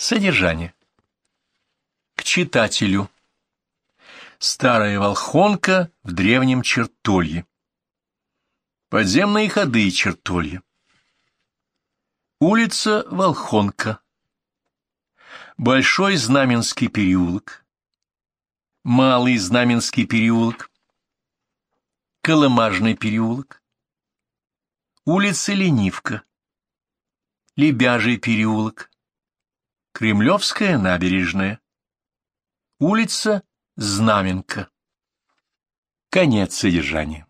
Содержание. К читателю. Старая волхонка в древнем чертолье. Подземные ходы чертолья. Улица Волхонка. Большой Знаменский переулок. Малый Знаменский переулок. Колымажный переулок. Улица Ленивка. Лебяжий переулок. Кремлевская набережная. Улица Знаменка. Конец содержания.